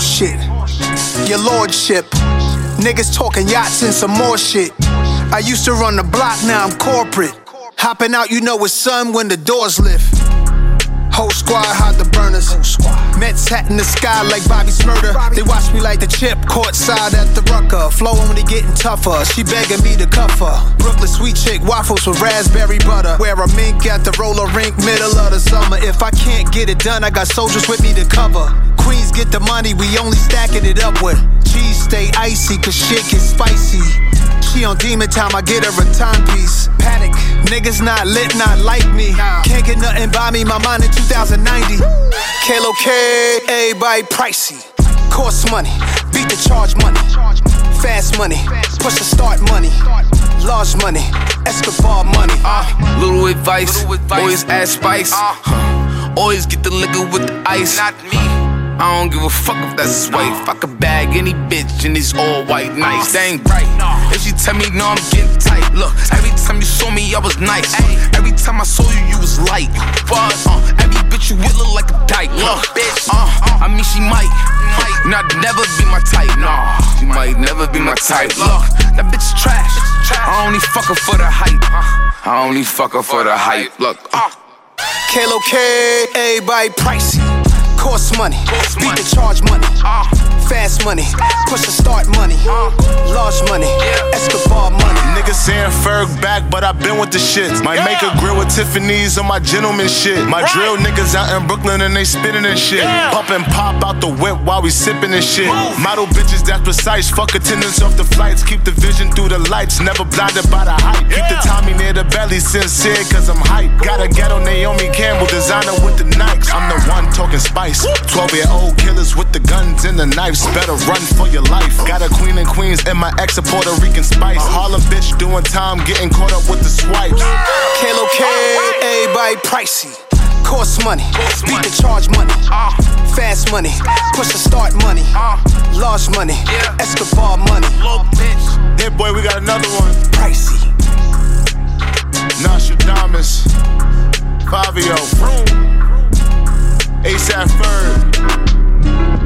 shit. Your lordship. Niggas talking yachts and some more shit. I used to run the block, now I'm corporate. Hopping out, you know it's sun when the doors lift. Whole squad hide the burners. Mets hat in the sky like Bobby Shmurda. They watch me like the chip, courtside at the Rucker. Flowing when they getting tougher. She begging me to cuff her. Brooklyn sweet chick, waffles with raspberry butter. Wear a mink at the roller rink, middle of the summer. If I can't get it done, I got soldiers with me to cover. The money, we only stacking it up with. Cheese stay icy, cause shit get spicy. She on demon time, I get her a timepiece. Panic, niggas not lit, not like me. Can't get nothing by me, my mind in 2090. Kalo K, everybody pricey. Cost money, beat the charge money. Fast money, push the start money. Large money, Escobar money. Uh, Little advice, always add spice. Huh. Always get the liquor with the ice. Not me. I don't give a fuck if that's his wife. I could bag any bitch and it's all white nice. That ain't right. If she tell me no, I'm getting tight. Look, every time you saw me, I was nice. Uh, every time I saw you, you was light. But uh, every bitch you with look like a dyke. Look, bitch. Uh, I mean she might, might not never be my type. Nah, she might never be my type. Look, that bitch is trash. I only fuck her for the hype. I only fuck her for the hype. Look, uh. Kalo K, everybody pricey. Cost money, beat the charge money. Ah. Fast money, push the start money. Ah. Large money, Escobar money. Niggas saying Ferg back, but I been with the shits. Might make a grill with Tiffany's on my gentleman shit. My drill niggas out in Brooklyn and they spitting and shit. Pump and pop out the whip while we sipping and shit. Model bitches that's precise. Fuck attendance off the flights. Keep the vision through the lights. Never blinded by the hype. Keep the Tommy near the belly. Sincere cause I'm hype. Got a ghetto Naomi Campbell designer with the Nikes. I'm talking spice. 12 year old killers with the guns and the knives. Better run for your life. Got a queen and queens and my ex a Puerto Rican spice. Harlem bitch doing time, getting caught up with the swipes. Kalo K, everybody pricey. Cost money, beat the charge money. Fast money, push the start money. Large money, Escobar money. Hey boy, we got another one. Pricey. Nostradamus. Fabio. Sapphire.